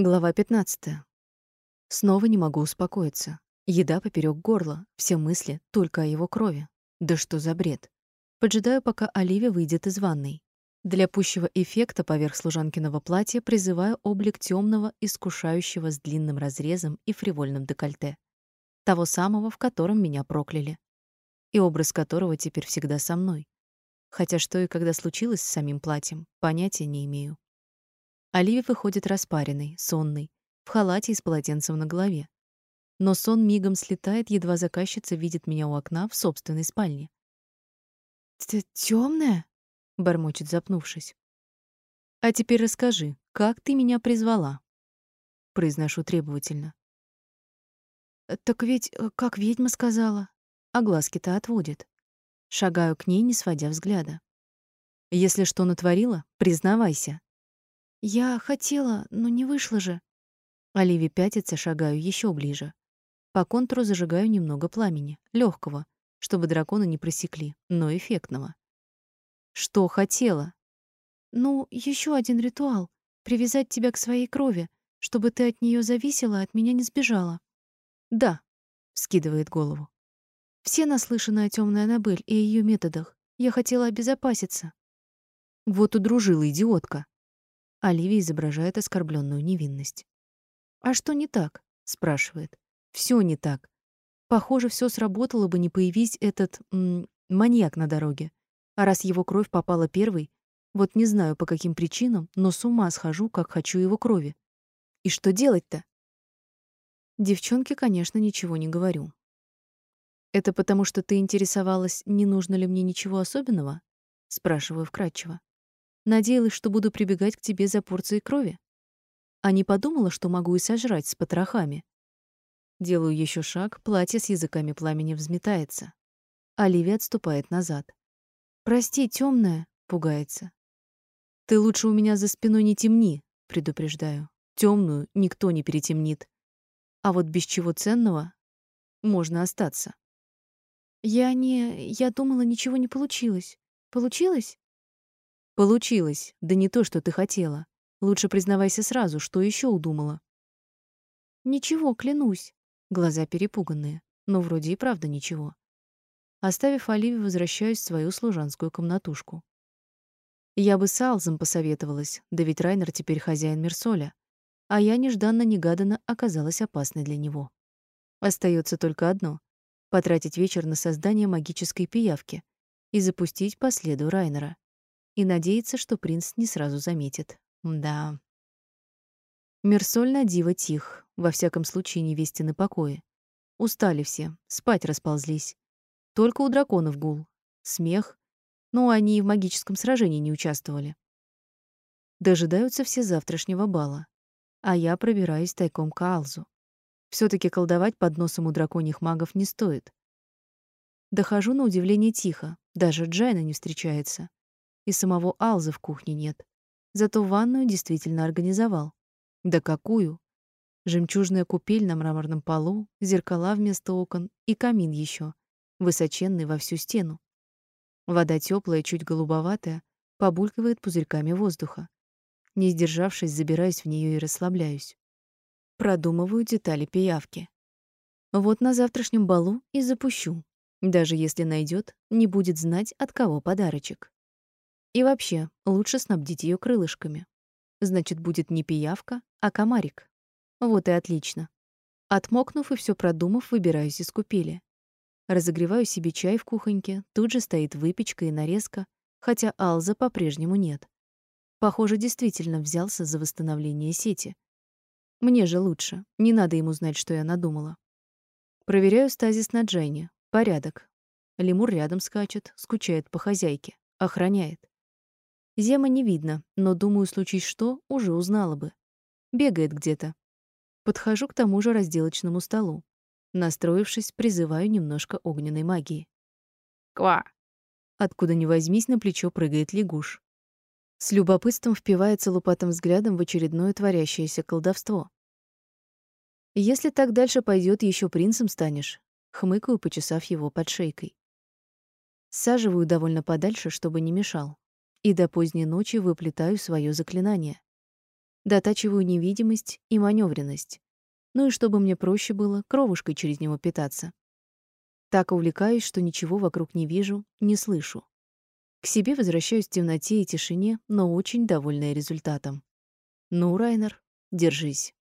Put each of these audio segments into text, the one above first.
Глава 15. Снова не могу успокоиться. Еда поперек горла, все мысли только о его крови. Да что за бред? Поджидаю, пока Оливия выйдет из ванной. Для пущего эффекта поверх служанкиного платья призываю облик темного, искушающего с длинным разрезом и фривольным декольте. Того самого, в котором меня прокляли. И образ которого теперь всегда со мной. Хотя что и когда случилось с самим платьем, понятия не имею. Оливия выходит распаренной, сонной, в халате и с полотенцем на голове. Но сон мигом слетает, едва заказчица видит меня у окна в собственной спальне. «Ты тёмная?» — бормочет, запнувшись. «А теперь расскажи, как ты меня призвала?» Произношу требовательно. «Так ведь, э, как ведьма сказала». А глазки-то отводит. Шагаю к ней, не сводя взгляда. «Если что натворила, признавайся. Я хотела, но не вышло же. Оливия пятится, шагаю еще ближе. По контуру зажигаю немного пламени, легкого, чтобы драконы не просекли, но эффектного. Что хотела? Ну, еще один ритуал привязать тебя к своей крови, чтобы ты от нее зависела, а от меня не сбежала. Да, скидывает голову. Все наслышаны о темной Анабель и ее методах. Я хотела обезопаситься. Вот удружила идиотка. Оливия изображает оскорбленную невинность. «А что не так?» — спрашивает. Все не так. Похоже, все сработало бы, не появись этот м, маньяк на дороге. А раз его кровь попала первой, вот не знаю по каким причинам, но с ума схожу, как хочу его крови. И что делать-то? Девчонке, конечно, ничего не говорю. Это потому, что ты интересовалась, не нужно ли мне ничего особенного? спрашиваю вкратчиво. Надеялась, что буду прибегать к тебе за порцией крови. А не подумала, что могу и сожрать с потрохами. Делаю еще шаг, платье с языками пламени взметается. Оливия отступает назад. «Прости, темная, пугается. «Ты лучше у меня за спиной не темни», — предупреждаю. Темную никто не перетемнит. А вот без чего ценного можно остаться. «Я не... Я думала, ничего не получилось. Получилось?» Получилось, да не то, что ты хотела. Лучше признавайся сразу, что еще удумала. Ничего, клянусь. Глаза перепуганные, но вроде и правда ничего. Оставив Оливию, возвращаюсь в свою служанскую комнатушку. Я бы с Алзом посоветовалась, да ведь Райнер теперь хозяин Мерсоля, а я нежданно-негаданно оказалась опасной для него. Остается только одно — потратить вечер на создание магической пиявки и запустить по следу Райнера и надеяться, что принц не сразу заметит. Да. Мерсоль на диво тих, во всяком случае невесте на покое. Устали все, спать расползлись. Только у драконов гул, смех. Но они и в магическом сражении не участвовали. Дожидаются все завтрашнего бала. А я пробираюсь тайком к Алзу. все таки колдовать под носом у драконьих магов не стоит. Дохожу на удивление тихо, даже Джайна не встречается и самого Алза в кухне нет. Зато ванную действительно организовал. Да какую? Жемчужная купель на мраморном полу, зеркала вместо окон и камин еще, высоченный во всю стену. Вода теплая, чуть голубоватая, побулькивает пузырьками воздуха. Не сдержавшись, забираюсь в нее и расслабляюсь. Продумываю детали пиявки. Вот на завтрашнем балу и запущу. Даже если найдет, не будет знать, от кого подарочек. И вообще, лучше снабдить ее крылышками. Значит, будет не пиявка, а комарик. Вот и отлично. Отмокнув и все продумав, выбираюсь из купели. Разогреваю себе чай в кухоньке, тут же стоит выпечка и нарезка, хотя Алза по-прежнему нет. Похоже, действительно взялся за восстановление сети. Мне же лучше, не надо ему знать, что я надумала. Проверяю стазис на Дженни. Порядок. Лемур рядом скачет, скучает по хозяйке, охраняет. Зема не видно, но, думаю, случись что, уже узнала бы. Бегает где-то. Подхожу к тому же разделочному столу. Настроившись, призываю немножко огненной магии. Ква! Откуда ни возьмись, на плечо прыгает лягуш. С любопытством впивается лупатым взглядом в очередное творящееся колдовство. Если так дальше пойдет, еще принцем станешь, хмыкаю, почесав его под шейкой. Саживаю довольно подальше, чтобы не мешал и до поздней ночи выплетаю свое заклинание. Дотачиваю невидимость и маневренность. Ну и чтобы мне проще было кровушкой через него питаться. Так увлекаюсь, что ничего вокруг не вижу, не слышу. К себе возвращаюсь в темноте и тишине, но очень довольная результатом. Ну, Райнер, держись.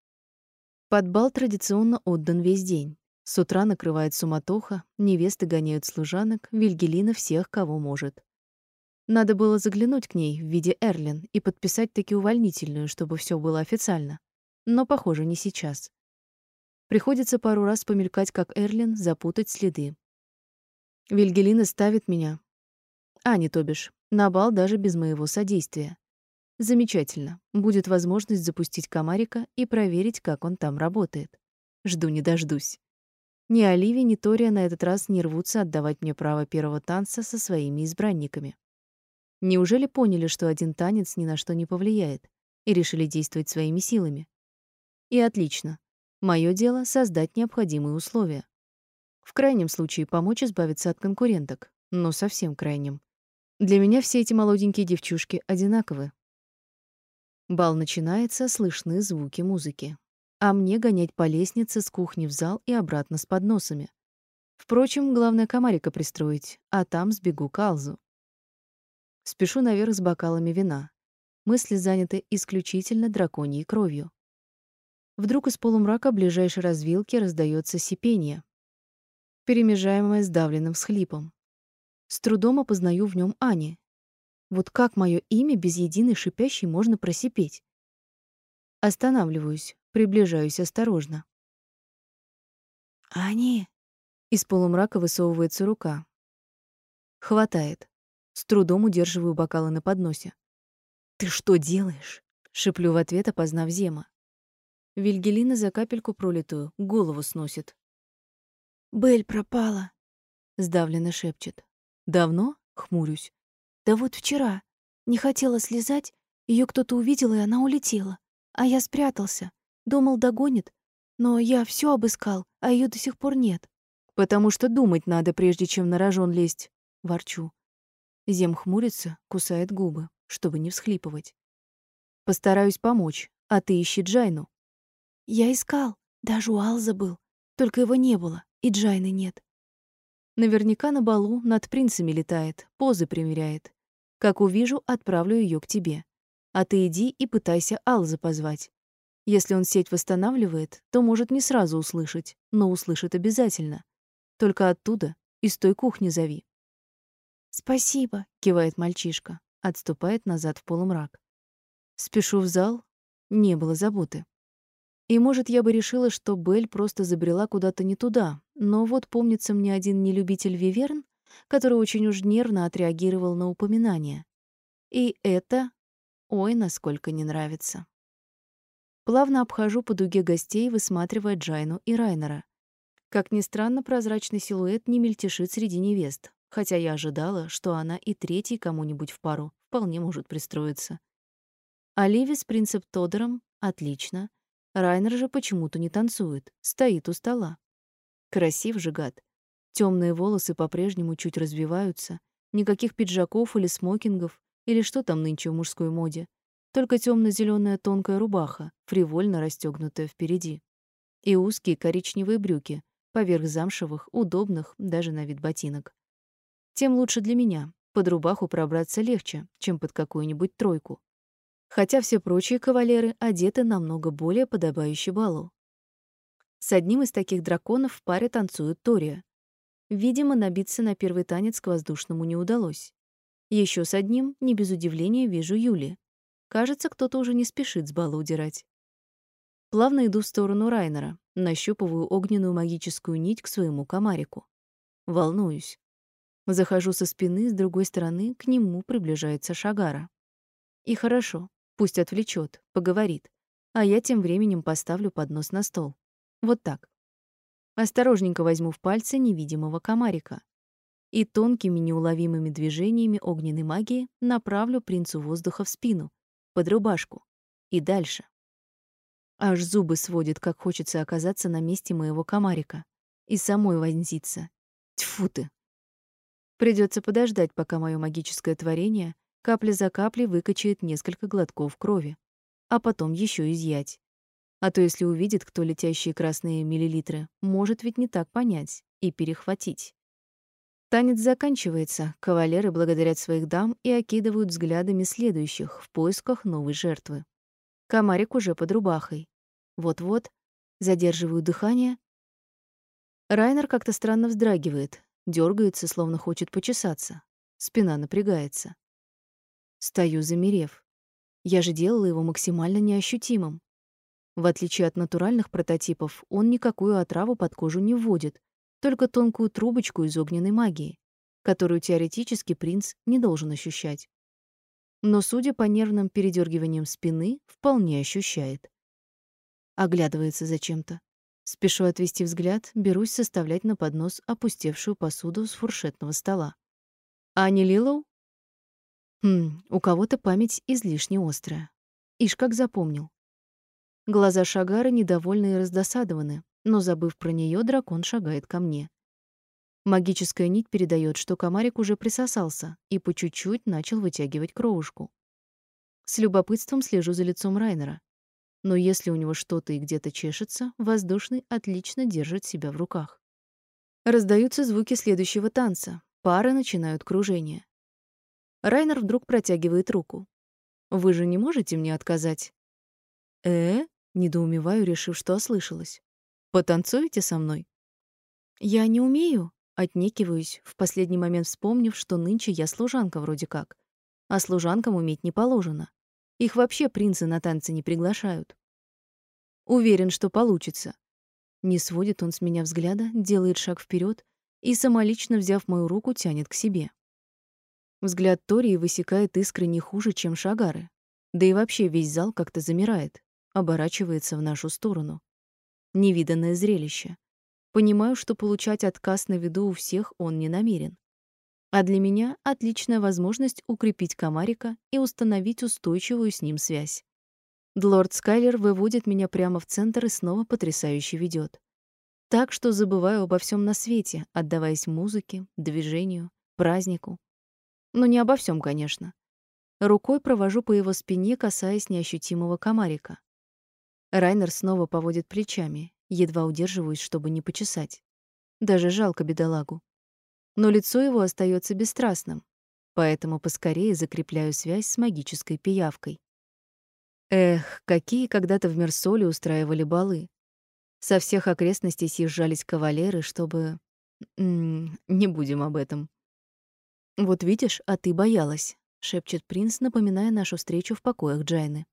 Под бал традиционно отдан весь день. С утра накрывает суматоха, невесты гоняют служанок, Вильгелина всех, кого может. Надо было заглянуть к ней в виде Эрлин и подписать таки увольнительную, чтобы все было официально. Но, похоже, не сейчас. Приходится пару раз помелькать, как Эрлин, запутать следы. Вильгелина ставит меня, а не то бишь, на бал даже без моего содействия. Замечательно. Будет возможность запустить комарика и проверить, как он там работает. Жду не дождусь. Ни Оливия, ни Тория на этот раз не рвутся отдавать мне право первого танца со своими избранниками. Неужели поняли, что один танец ни на что не повлияет, и решили действовать своими силами? И отлично. Мое дело — создать необходимые условия. В крайнем случае помочь избавиться от конкуренток, но совсем крайнем. Для меня все эти молоденькие девчушки одинаковы. Бал начинается, слышны звуки музыки. А мне гонять по лестнице с кухни в зал и обратно с подносами. Впрочем, главное комарика пристроить, а там сбегу к Алзу. Спешу наверх с бокалами вина. Мысли заняты исключительно драконьей кровью. Вдруг из полумрака ближайшей развилки раздается сипение, перемежаемое сдавленным всхлипом. С трудом опознаю в нем Ани. Вот как мое имя без единой шипящей можно просипеть? Останавливаюсь, приближаюсь осторожно. «Ани!» Из полумрака высовывается рука. Хватает. С трудом удерживаю бокалы на подносе. «Ты что делаешь?» — шеплю в ответ, опознав Зема. Вильгелина за капельку пролитую голову сносит. «Бель пропала», — сдавленно шепчет. «Давно?» — хмурюсь. «Да вот вчера. Не хотела слезать, ее кто-то увидел, и она улетела. А я спрятался. Думал, догонит. Но я все обыскал, а ее до сих пор нет». «Потому что думать надо, прежде чем на рожон лезть», — ворчу. Зем хмурится, кусает губы, чтобы не всхлипывать. Постараюсь помочь, а ты ищи Джайну. Я искал, даже Алза был, только его не было, и Джайны нет. Наверняка на балу над принцами летает, позы примеряет. Как увижу, отправлю ее к тебе. А ты иди и пытайся Алза позвать. Если он сеть восстанавливает, то может не сразу услышать, но услышит обязательно. Только оттуда, из той кухни зови. «Спасибо», — кивает мальчишка, отступает назад в полумрак. Спешу в зал, не было заботы. И, может, я бы решила, что Бель просто забрела куда-то не туда, но вот помнится мне один нелюбитель Виверн, который очень уж нервно отреагировал на упоминание. И это, ой, насколько не нравится. Плавно обхожу по дуге гостей, высматривая Джайну и Райнера. Как ни странно, прозрачный силуэт не мельтешит среди невест хотя я ожидала, что она и третий кому-нибудь в пару вполне может пристроиться. Оливия с принцип Тодором — отлично. Райнер же почему-то не танцует, стоит у стола. Красив же гад. Темные волосы по-прежнему чуть развиваются, никаких пиджаков или смокингов, или что там нынче в мужской моде. Только темно зеленая тонкая рубаха, фривольно расстегнутая впереди. И узкие коричневые брюки, поверх замшевых, удобных даже на вид ботинок тем лучше для меня. Под рубаху пробраться легче, чем под какую-нибудь тройку. Хотя все прочие кавалеры одеты намного более подобающе балу. С одним из таких драконов в паре танцует Тория. Видимо, набиться на первый танец к воздушному не удалось. Еще с одним, не без удивления, вижу Юли. Кажется, кто-то уже не спешит с бала удирать. Плавно иду в сторону Райнера, нащупываю огненную магическую нить к своему комарику. Волнуюсь. Захожу со спины, с другой стороны к нему приближается Шагара. И хорошо, пусть отвлечет, поговорит, а я тем временем поставлю поднос на стол. Вот так. Осторожненько возьму в пальцы невидимого комарика и тонкими неуловимыми движениями огненной магии направлю принцу воздуха в спину, под рубашку и дальше. Аж зубы сводит, как хочется оказаться на месте моего комарика и самой вонзиться. Тьфу ты, Придется подождать, пока мое магическое творение капля за каплей выкачает несколько глотков крови. а потом еще изъять. А то если увидит, кто летящие красные миллилитры, может ведь не так понять и перехватить. Танец заканчивается, кавалеры благодарят своих дам и окидывают взглядами следующих в поисках новой жертвы. Комарик уже под рубахой. Вот-вот, задерживаю дыхание. Райнер как-то странно вздрагивает, дергается, словно хочет почесаться. Спина напрягается. Стою, замерев. Я же делала его максимально неощутимым. В отличие от натуральных прототипов, он никакую отраву под кожу не вводит, только тонкую трубочку из огненной магии, которую теоретически принц не должен ощущать. Но, судя по нервным передергиваниям спины, вполне ощущает. Оглядывается зачем-то. Спешу отвести взгляд, берусь составлять на поднос опустевшую посуду с фуршетного стола. Ани Лилоу? Хм, у кого-то память излишне острая. Ишь, как запомнил. Глаза Шагара недовольны и раздосадованы, но, забыв про нее, дракон шагает ко мне. Магическая нить передает, что комарик уже присосался и по чуть-чуть начал вытягивать кровушку. С любопытством слежу за лицом Райнера. Но если у него что-то и где-то чешется, воздушный отлично держит себя в руках. Раздаются звуки следующего танца. Пары начинают кружение. Райнер вдруг протягивает руку. «Вы же не можете мне отказать?» «Э?» — недоумеваю, решив, что ослышалась. Потанцуете со мной? Я не умею, отнекиваюсь, в последний момент вспомнив, что нынче я служанка вроде как. А служанкам уметь не положено. Их вообще принцы на танцы не приглашают. Уверен, что получится. Не сводит он с меня взгляда, делает шаг вперед и самолично, взяв мою руку, тянет к себе. Взгляд Тории высекает искры не хуже, чем шагары. Да и вообще весь зал как-то замирает, оборачивается в нашу сторону. Невиданное зрелище. Понимаю, что получать отказ на виду у всех он не намерен. А для меня отличная возможность укрепить комарика и установить устойчивую с ним связь. Лорд Скайлер выводит меня прямо в центр и снова потрясающе ведет. Так что забываю обо всем на свете, отдаваясь музыке, движению, празднику. Но не обо всем, конечно. Рукой провожу по его спине, касаясь неощутимого комарика. Райнер снова поводит плечами, едва удерживаюсь, чтобы не почесать. Даже жалко бедолагу. Но лицо его остается бесстрастным, поэтому поскорее закрепляю связь с магической пиявкой. Эх, какие когда-то в Мерсоле устраивали балы. Со всех окрестностей съезжались кавалеры, чтобы... М не будем об этом. «Вот видишь, а ты боялась», — шепчет принц, напоминая нашу встречу в покоях Джайны.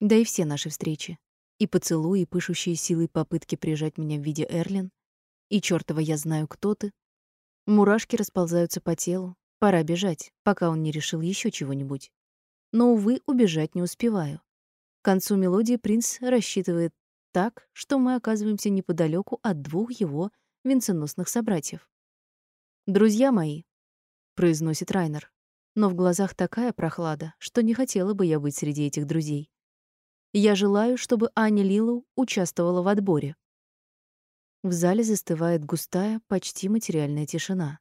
Да и все наши встречи. И поцелуи, пышущие силой попытки прижать меня в виде Эрлин, и чёртова я знаю, кто ты. Мурашки расползаются по телу. Пора бежать, пока он не решил еще чего-нибудь. Но, увы, убежать не успеваю. К концу мелодии принц рассчитывает так, что мы оказываемся неподалеку от двух его венценосных собратьев. «Друзья мои», — произносит Райнер, но в глазах такая прохлада, что не хотела бы я быть среди этих друзей. Я желаю, чтобы Аня Лилу участвовала в отборе. В зале застывает густая, почти материальная тишина.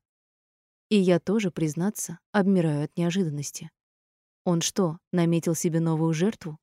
И я тоже, признаться, обмираю от неожиданности. Он что, наметил себе новую жертву?